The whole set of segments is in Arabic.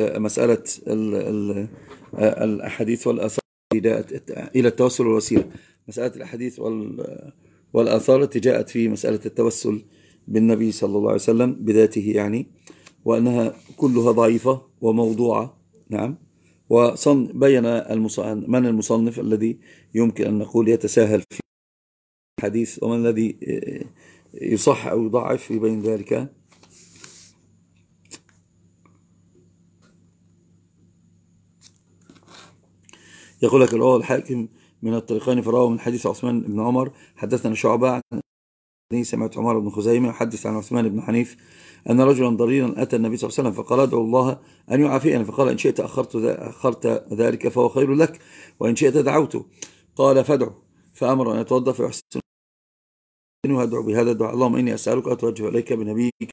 مسألة الأحاديث والآثار إلى التوسل والوسيلة. مسألة الأحاديث والآثار التي جاءت في مسألة التوسل بالنبي صلى الله عليه وسلم بذاته يعني وأنها كلها ضعيفة وموضوعة. نعم. وبين من المصنف الذي يمكن أن نقول يتساهل في الحديث ومن الذي يصح أو يضعف يبين ذلك؟ يقول لك رواه الحاكم من الطريقين فرواه من حديث عثمان بن عمر حدثنا شعبة عن سمعت عمر بن خزيمة يحدث عن عثمان بن حنيف أن رجلا ضريرا أتى النبي صلى الله عليه وسلم فقال ادعو الله أن يعافيني فقال إن شئت أخرت, أخرت ذلك فهو خير لك وإن شئت دعوته قال فادعو فأمر أن يتوضأ فيحسن. وأدعو بهذا الدعاء. اللهم إني أسألك أتوجه إليك بنبيك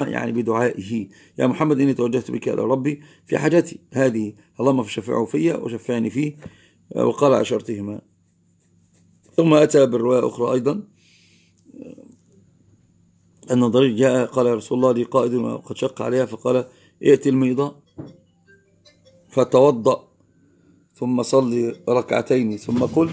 يعني بدعائه. يا محمد إني توجهت بك إلى ربي في حاجتي هذه اللهم فشفعه في وشفعني فيه وقال عشرتهما ثم أتى بالرواية أخرى أيضا أن ضرير جاء قال يا رسول الله لي قائد وقد شق عليها. فقال ائت الميضة. فتوضأ ثم صلي ركعتين ثم قل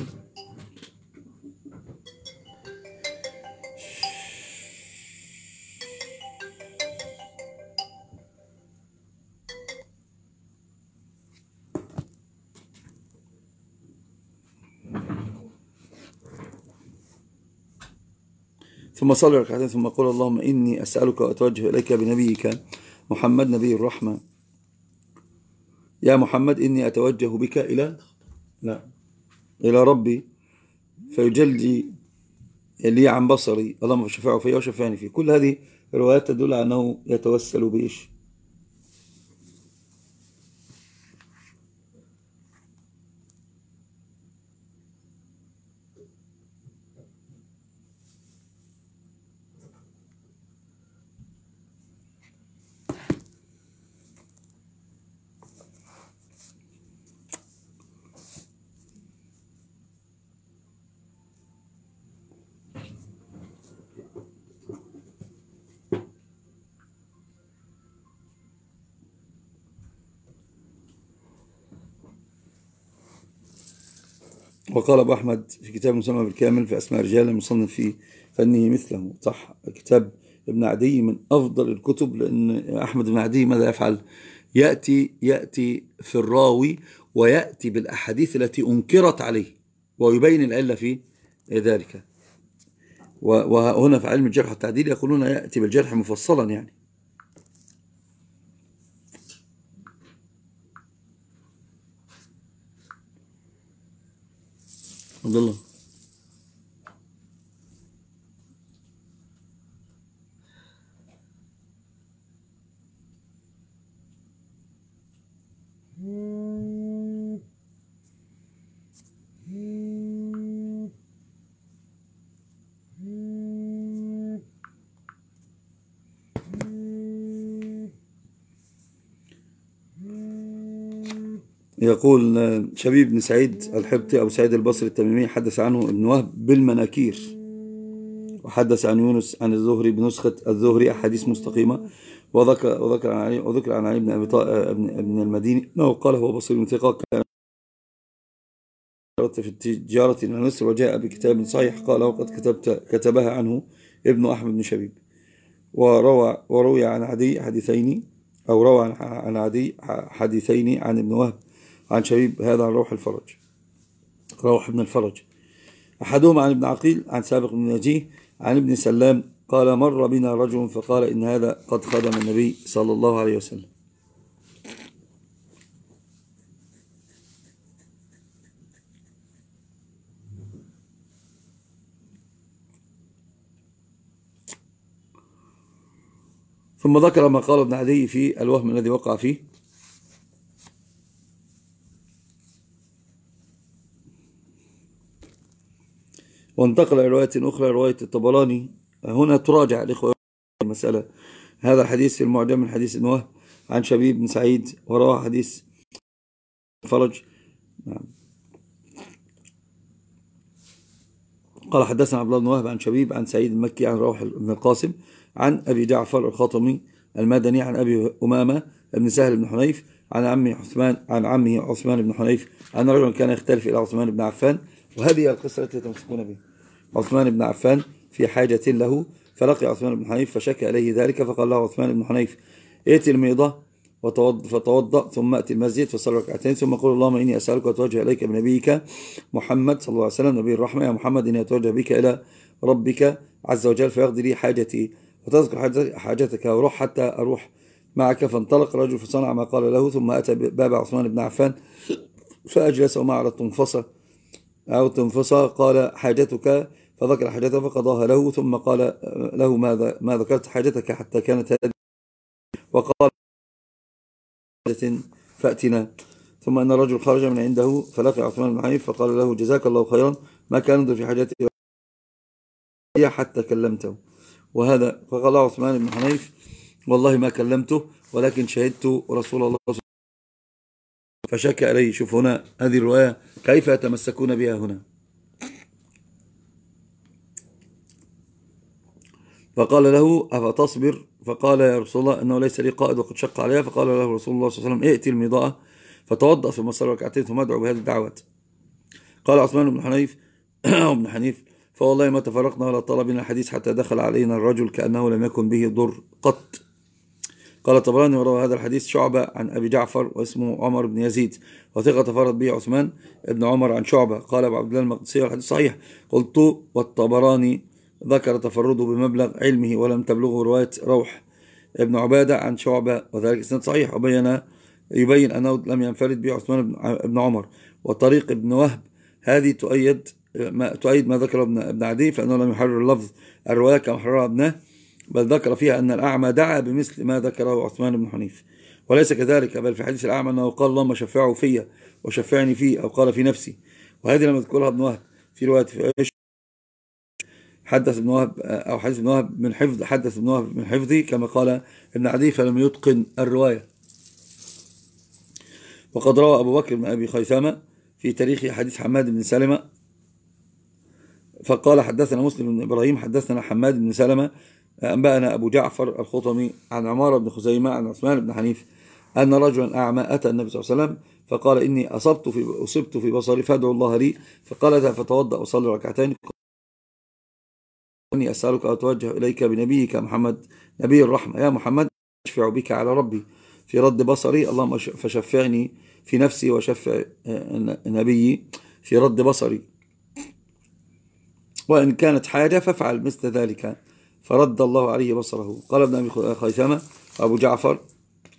ثم صلي ركعتين ثم قل اللهم إني أسألك وأتوجه إليك بنبيك محمد نبي الرحمة. يا محمد إني أتوجه بك إلى لا إلى ربي فيجلي لي عن بصري. اللهم شفعه فيه وشفعني فيه كل هذه روايات تدل على أنه يتوسل بإيش؟ وقال أبو أحمد في كتاب مسمى بالكامل في أسماء رجال المصنف في فنه مثله. صح كتاب ابن عدي من أفضل الكتب لأن أحمد بن عدي ماذا يفعل؟ يأتي, يأتي في الراوي ويأتي بالأحاديث التي أنكرت عليه ويبين العلة في ذلك. وهنا في علم الجرح والتعديل يقولون يأتي بالجرح مفصلا يعني. عبد يقول شبيب بن سعيد الحبطي أو سعيد البصري التميمي حدث عنه ابن وهب بالمناكير وحدث عن يونس عن الزهري بنسخة الزهري أحاديث مستقيمة وذكر وذكر عن علي وذكر عن علي بن أبي ابن, ابن المديني أنه قال هو بصير من ثقة كان في التجارة إلى مصر وجاء بكتاب صحيح قال وقد كتبت كتبها عنه ابن أحمد بن شبيب. وروى وروي عن عدي حديثين أو روى عن عدي حديثين عن ابن وهب. عن شبيب هذا عن روح الفرج. روح ابن الفرج. أحدهما عن ابن عقيل عن سابق بن نجيه عن ابن سلام قال مر بنا رجل فقال إن هذا قد خدم النبي صلى الله عليه وسلم. ثم ذكر ما قال ابن عدي في الوهم الذي وقع فيه. وانتقل إلى رواية أخرى رواية الطبراني. هنا تراجع الإخوة المسألة. هذا الحديث في المعجم من حديث النواه عن شبيب بن سعيد ورواه حديث فرج. نعم. قال حدثنا عبد الله بن وهب عن شبيب عن سعيد المكي عن روح بن القاسم عن أبي جعفر الخاطمي المدني عن أبي أمامة بن سهل بن حنيف عن عمه عثمان عن عمه عثمان بن حنيف أن رجلا كان يختلف إلى عثمان بن عفان وهذه القصة التي تمسكون بها. عثمان بن عفان في حاجة له فلقي عثمان بن حنيف فشكى إليه ذلك فقال له عثمان بن حنيف ائتي الميضة فتوضأ ثم أتي المسجد فصلى ركعتين ثم قل اللهم إني أسألك وأتوجه إليك بنبيك محمد صلى الله عليه وسلم نبي الرحمة يا محمد إني أتوجه بك إلى ربك عز وجل فيقضي لي حاجتي وتذكر حاجتك وروح حتى أروح معك فانطلق الرجل فصنع ما قال له ثم أتى باب عثمان بن عفان فأجلسه مع على التنفصة أو التنفصة قال حاجتك فذكر حاجته فقضاها له ثم قال له ماذا ما ذكرت حاجتك حتى كانت هذه. وقال فأتنا. ثم أن الرجل خرج من عنده فلقي عثمان بن حنيف فقال له جزاك الله خيرا. ما كان ينظر في حاجته حتى كلمته. وهذا فقال عثمان بن حنيف والله ما كلمته ولكن شهدت رسول الله فشك إليه شوف هنا هذه الرواية كيف يتمسكون بها هنا؟ فقال له أفتصبر؟ فقال يا رسول الله أنه ليس لي قائد وقد شق عليها. فقال له رسول الله صلى الله عليه وسلم ائتي المضاءة فتوضأ في مصر ركعتين ثم ادعو بهذه الدعوات. قال عثمان بن حنيف بن حنيف فوالله ما تفرقنا ولا طلبنا الحديث حتى دخل علينا الرجل كأنه لم يكن به ضر قط. قال طبراني وروى هذا الحديث شعبة عن أبي جعفر واسمه عمر بن يزيد وثقة تفرد به عثمان ابن عمر عن شعبة قال أبو عبد الله المقدسي والحديث صحيح. قلت والطبراني ذكر تفرده بمبلغ علمه ولم تبلغه رواية روح ابن عبادة عن شعبة وذلك إسناد صحيح. وبين يبين أنه لم ينفرد به عثمان بن عمر. وطريق ابن وهب هذه تؤيد ما تؤيد ما ذكر ابن عدي فأنه لم يحرر اللفظ الرواية كما حررها ابنه. بل ذكر فيها أن الأعمى دعا بمثل ما ذكره عثمان بن حنيف. وليس كذلك بل في حديث الأعمى أنه قال اللهم شفعه فيا وشفعني فيه أو قال في نفسي وهذه لم يذكرها ابن وهب. في رواية في حدث ابن وهب أو حديث ابن وهب من حفظ حدث ابن وهب من حفظه كما قال ابن عدي فلم يتقن الرواية وقد روى أبو بكر بن أبي خيثامة في تاريخ حديث حماد بن سلمة فقال حدثنا مسلم بن إبراهيم حدثنا حماد بن سلمة أنبأنا أبو جعفر الخطمي عن عمارة بن خزيمة عن عثمان بن حنيف أن رجلا أعمى أتى النبي صلى الله عليه وسلم فقال إني أصبت في أصبت في بصري فادعو الله لي. فقال فتوضأ وصلي ركعتين. إني أسألك أتوجه إليك بنبيك محمد نبي الرحمة. يا محمد أشفع بك على ربي. في رد بصري اللهم فشفعني في نفسي وشفع نبيي. في رد بصري. وإن كانت حاجة فافعل مثل ذلك. فرد الله عليه بصره. قال ابن أبي خيثمة أبو جعفر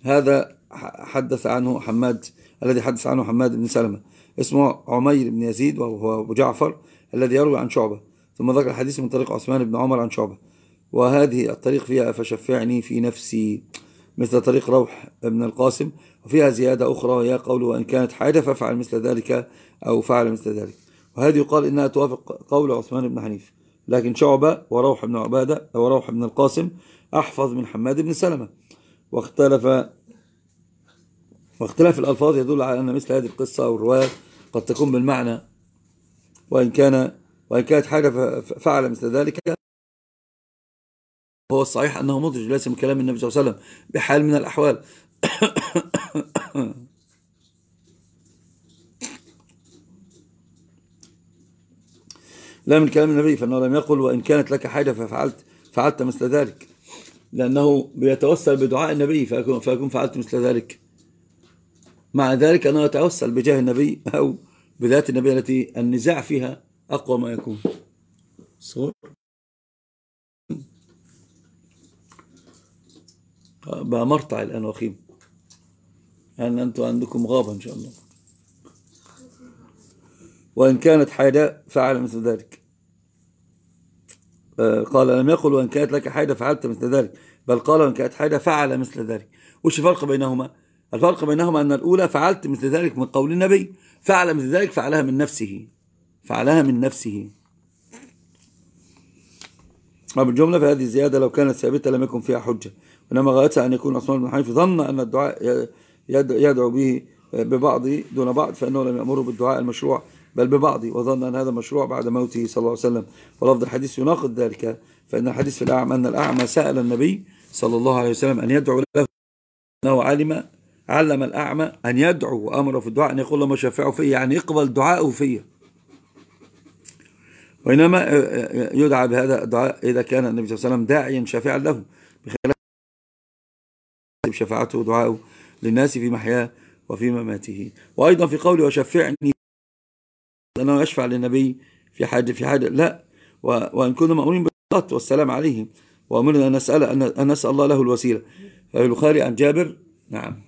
هذا حدث عنه حماد الذي حدث عنه حماد بن سلمة. اسمه عمير بن يزيد وهو أبو جعفر الذي يروي عن شعبة. ثم ذكر الحديث من طريق عثمان بن عمر عن شعبة. وهذه الطريق فيها فشفعني في نفسي مثل طريق روح ابن القاسم وفيها زيادة أخرى وهي قول وإن كانت حاجة فافعل مثل ذلك أو فعل مثل ذلك. وهذه يقال إنها توافق قول عثمان بن حنيف. لكن شعبة وروح بن عبادة وروح بن القاسم أحفظ من حماد بن سلمة. واختلف واختلاف الألفاظ يدل على أن مثل هذه القصة أو الرواية قد تكون بالمعنى وإن كان وإن كانت حاجة فعل مثل ذلك هو الصحيح أنه مدرج ليس من كلام النبي صلى الله عليه وسلم بحال من الأحوال. لا من كلام النبي فإنه لم يقل وإن كانت لك حاجة ففعلت فعلت مثل ذلك. لأنه بيتوسل بدعاء النبي فيكون, فيكون فعلت مثل ذلك. مع ذلك أنه يتوسل بجاه النبي أو بذات النبي التي النزاع فيها أقوى ما يكون. صور. بقى مرتع الآن وخيم يعني أنتم عندكم غابة إن شاء الله. وإن كانت حاجة فعل مثل ذلك. آه، قال لم يقل وإن كانت لك حاجة فعلت مثل ذلك بل قال وإن كانت حاجة فعل مثل ذلك. وش الفرق بينهما؟ الفرق بينهما أن الأولى فعلت مثل ذلك من قول النبي فعل مثل ذلك فعلها من نفسه فعلها من نفسه. وبالجملة فهذه الزيادة لو كانت ثابتة لم يكن فيها حجة. وإنما غايتها أن يكون عثمان بن حنيفة ظن أن الدعاء يدعو به ببعض دون بعض فإنه لم يأمره بالدعاء المشروع. بل ببعض وظن أن هذا مشروع بعد موته صلى الله عليه وسلم. ولفظ الحديث يناقض ذلك فإن الحديث في الأعمى أن الأعمى سأل النبي صلى الله عليه وسلم أن يدعو له أنه علم علم الأعمى أن يدعو وأمره في الدعاء أن يقول لما شفعه فيه يعني يقبل دعاءه فيه. وإنما يدعى بهذا الدعاء إذا كان النبي صلى الله عليه وسلم داعيا شافعا له بخلاف شفاعته ودعاءه للناس في محياه وفي مماته. وأيضا في قوله وشفعني أنه يشفع للنبي في حاجة في حاجة. لا. وإن كنا مأمورين بالصلاة والسلام عليه وأمرنا أن نسأل أن نسأل الله له الوسيلة. البخاري عن جابر. نعم.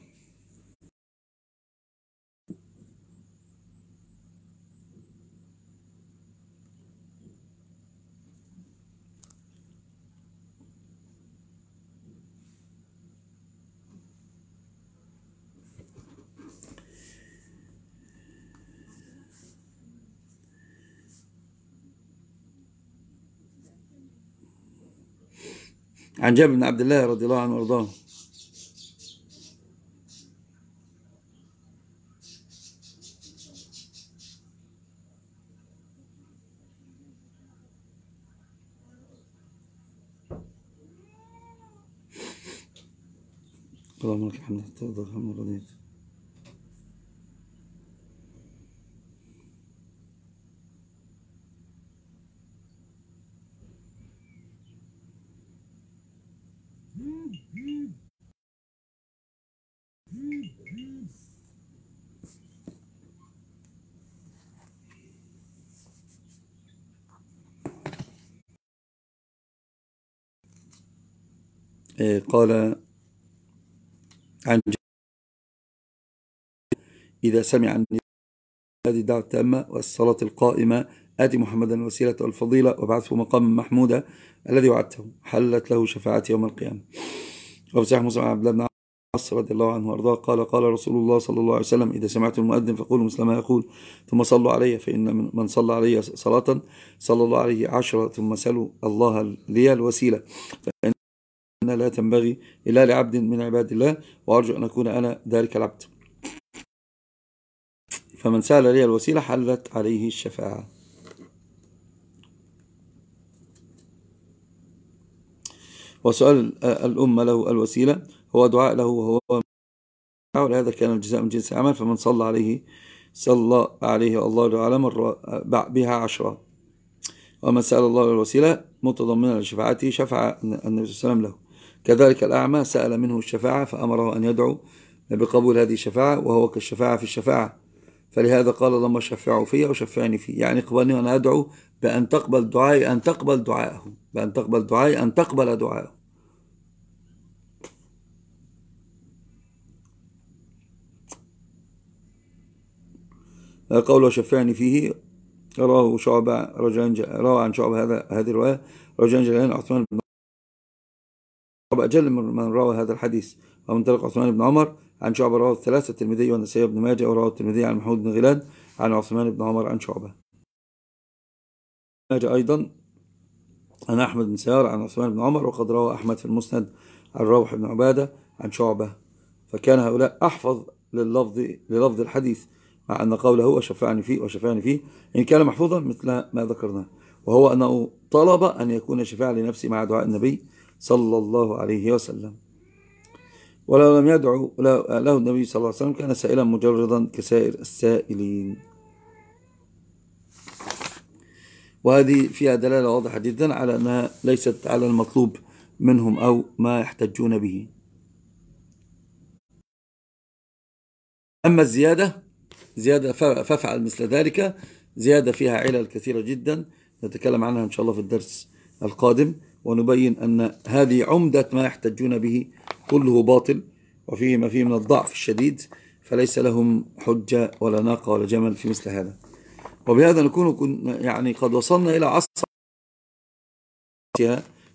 عن جابر بن عبد الله رضي الله عنه وارضاه. اللهم لك الحمد. حتى الحمد قال عن إذا سمع النداء هذه الدعوة التامة والصلاة القائمة آتي محمدا الوسيلة والفضيلة وبعثه مقام محمودا الذي وعدته حلت له شفاعتي يوم القيامة. وفي صحيح مسلم عبد الله بن عباس رضي الله عنه وأرضاه قال قال رسول الله صلى الله عليه وسلم إذا سمعت المؤذن فقولوا مثل ما يقول ثم صلوا علي فإن من صلى علي صلاة صلى الله عليه عشرة ثم سلوا الله لي الوسيلة. فإن لا تنبغي إلا لعبد من عباد الله وأرجو أن أكون أنا ذلك العبد. فمن سأل لي الوسيلة حلت عليه الشفاعة. وسؤال الأمة له الوسيلة هو دعاء له وهو ولهذا كان الجزاء من جنس عمل فمن صلى عليه صلى عليه الله تعالى مرة بها عشرة. ومن سأل الله الوسيلة متضمنا لشفاعته شفع النبي صلى الله عليه وسلم له. كذلك الأعمى سأل منه الشفاعة فأمره أن يدعو بقبول هذه الشفاعة وهو كالشفاعة في الشفاعة. فلهذا قال اللهم شفعوا فيها وشفعني فيه يعني اقبلني أن أدعو بأن تقبل دعائي أن تقبل دعائه بأن تقبل دعائي أن تقبل دعائه قوله شفعني فيه. رواه شعبة رجعان روى عن شعبة هذا هذه الرواية. رجعان جلال عثمان بن شعبة أجل من روى هذا الحديث. ومن طريق عثمان بن عمر. عن شعبة رواه الثلاثة الترمذي والنسائي بن ماجه ورواه الترمذي عن محمود بن غيلان عن عثمان بن عمر عن شعبة. ماجه أيضا. عن أحمد بن سيار عن عثمان بن عمر وقد روى أحمد في المسند عن روح بن عبادة عن شعبة. فكان هؤلاء أحفظ لللفظ, للفظ الحديث. أن قوله وشفعني فيه وشفعني فيه. إن كان محفوظا مثل ما ذكرناه وهو أنه طلب أن يكون شفاعا لنفسه مع دعاء النبي صلى الله عليه وسلم. ولو لم يدعو له النبي صلى الله عليه وسلم كان سائلا مجردا كسائر السائلين. وهذه فيها دلالة واضحة جدا على أنها ليست على المطلوب منهم أو ما يحتجون به. أما الزيادة زيادة فافعل مثل ذلك. زيادة فيها علل كثيرة جدا. نتكلم عنها إن شاء الله في الدرس القادم. ونبين أن هذه عمدة ما يحتجون به كله باطل وفيه ما فيه من الضعف الشديد فليس لهم حجة ولا ناقة ولا جمل في مثل هذا. وبهذا نكون يعني قد وصلنا إلى عصر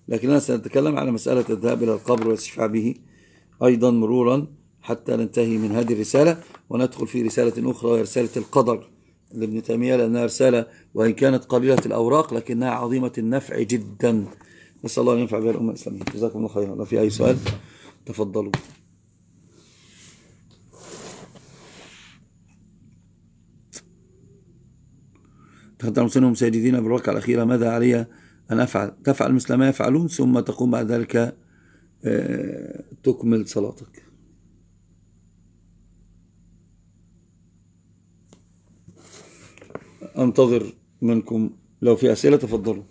لكننا سنتكلم على مسألة الذهاب إلى القبر والاستشفاع به أيضا مرورا. حتى ننتهي من هذه الرسالة وندخل في رسالة أخرى وهي رسالة القدر. لابن تيمية لأنها رسالة وإن كانت قليلة الأوراق لكنها عظيمة النفع جدا. نسأل الله أن ينفع بها الأمة الإسلامية. جزاكم الله خيرا. لو في أي سؤال تفضلوا. تقدم سنهم ساجدين بالركعة الأخيرة. ماذا علي أن أفعل؟ تفعل مثل ما يفعلون ثم تقوم بعد ذلك آه، تكمل صلاتك. أنتظر منكم. لو في أسئلة تفضلوا.